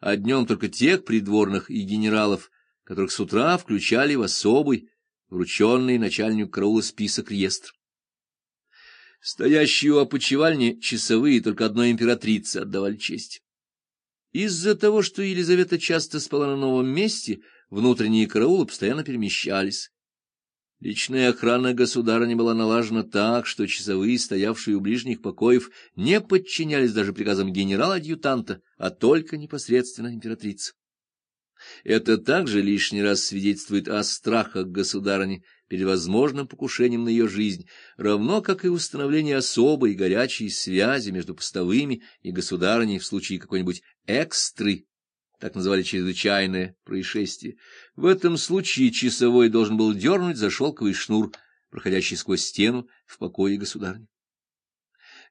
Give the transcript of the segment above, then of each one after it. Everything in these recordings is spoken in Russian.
а днем только тех придворных и генералов, которых с утра включали в особый, врученный начальнику караула список реестр. Стоящие у опочивальни часовые только одной императрице отдавали честь. Из-за того, что Елизавета часто спала на новом месте, внутренние караулы постоянно перемещались. Личная охрана государыни была налажена так, что часовые, стоявшие у ближних покоев, не подчинялись даже приказам генерала-адъютанта, а только непосредственно императрице. Это также лишний раз свидетельствует о страхах государыни перед возможным покушением на ее жизнь, равно как и установление особой горячей связи между постовыми и государыней в случае какой-нибудь экстры, так называли чрезвычайное происшествие. В этом случае часовой должен был дернуть за шелковый шнур, проходящий сквозь стену в покое государни.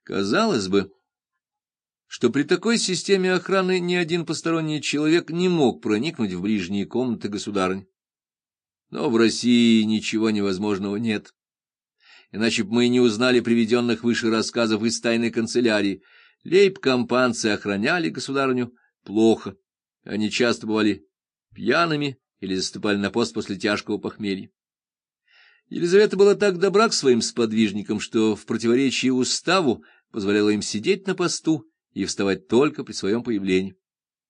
Казалось бы, что при такой системе охраны ни один посторонний человек не мог проникнуть в ближние комнаты государынь. Но в России ничего невозможного нет. Иначе бы мы не узнали приведенных выше рассказов из тайной канцелярии. Лейб-компанцы охраняли государыню плохо. Они часто бывали пьяными или заступали на пост после тяжкого похмелья. Елизавета была так добра к своим сподвижникам, что в противоречии уставу позволяла им сидеть на посту и вставать только при своем появлении.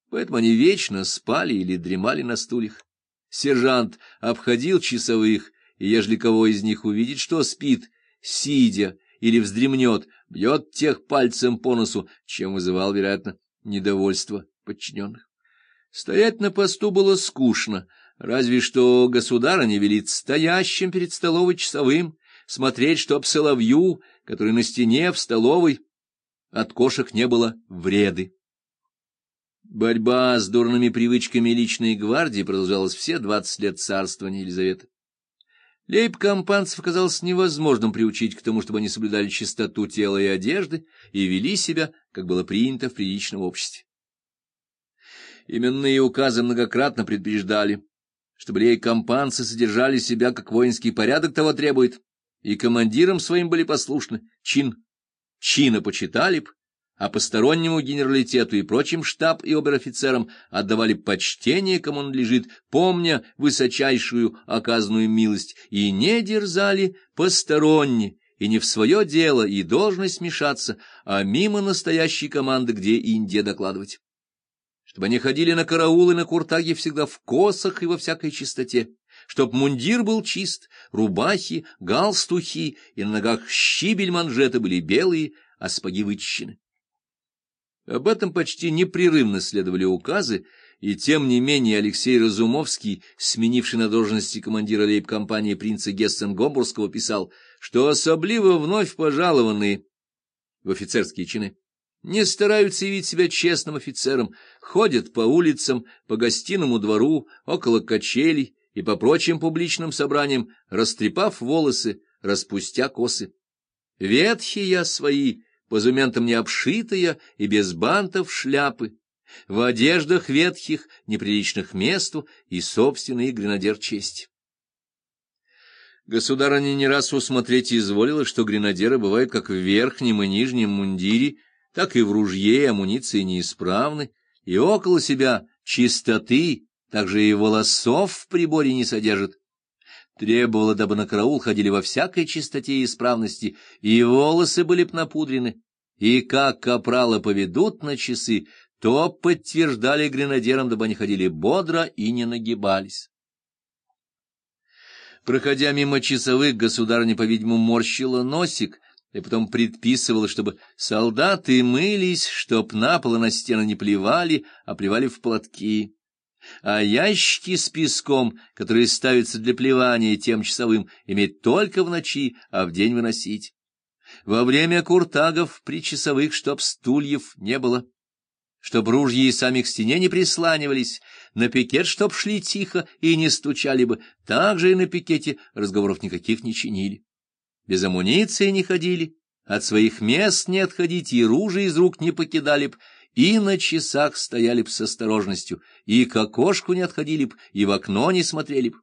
Поэтому они вечно спали или дремали на стульях. Сержант обходил часовых, и ежели кого из них увидит, что спит, сидя или вздремнет, бьет тех пальцем по носу, чем вызывал, вероятно, недовольство подчиненных. Стоять на посту было скучно, разве что государыня велит стоящим перед столовой часовым смотреть, чтоб соловью, который на стене в столовой, от кошек не было вреды. Борьба с дурными привычками личной гвардии продолжалась все двадцать лет царствования Елизаветы. Лейб-компанцев казалось невозможным приучить к тому, чтобы они соблюдали чистоту тела и одежды и вели себя, как было принято в приличном обществе. Именные указы многократно предупреждали, чтобы лейб-компанцы содержали себя, как воинский порядок того требует, и командирам своим были послушны, чин чина почитали б, а постороннему генералитету и прочим штаб и обер-офицерам отдавали почтение, кому он лежит, помня высочайшую оказанную милость, и не дерзали посторонне, и не в свое дело и должность мешаться, а мимо настоящей команды, где Индия докладывать. Чтобы они ходили на караулы на куртаге всегда в косах и во всякой чистоте, чтоб мундир был чист, рубахи, галстухи и на ногах щибель манжеты были белые, а сапоги вычищены. Об этом почти непрерывно следовали указы, и тем не менее Алексей Разумовский, сменивший на должности командира лейб-компании принца Гессен-Гомбургского, писал, что особливо вновь пожалованные в офицерские чины не стараются явить себя честным офицером, ходят по улицам, по гостиному двору, около качелей и по прочим публичным собраниям, растрепав волосы, распустя косы. Ветхие свои, позументом не обшитые и без бантов шляпы, в одеждах ветхих, неприличных месту и собственный гренадер честь. Государыня не раз усмотреть изволила, что гренадеры бывают как в верхнем и нижнем мундире, так и в ружье амуниции неисправны, и около себя чистоты, также и волосов в приборе не содержит. Требовала, дабы на караул ходили во всякой чистоте и исправности, и волосы были б напудрены. И как капралы поведут на часы, то подтверждали гренадерам, дабы они ходили бодро и не нагибались. Проходя мимо часовых, государыня, по-видимому, морщила носик, и потом предписывала, чтобы солдаты мылись, чтоб на пол на стены не плевали, а плевали в платки а ящики с песком, которые ставятся для плевания тем часовым, иметь только в ночи, а в день выносить. Во время куртагов при часовых, чтоб стульев не было, чтоб ружья и сами к стене не присланивались, на пикет, чтоб шли тихо и не стучали бы, так же и на пикете разговоров никаких не чинили. Без амуниции не ходили, от своих мест не отходить и ружья из рук не покидали б, и на часах стояли б с осторожностью, и к окошку не отходили б, и в окно не смотрели б.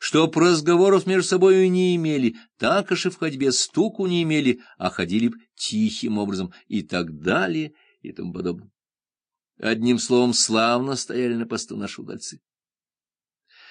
Чтоб разговоров между собою не имели, так аж и в ходьбе стуку не имели, а ходили б тихим образом, и так далее, и тому подобное. Одним словом, славно стояли на посту наши удальцы.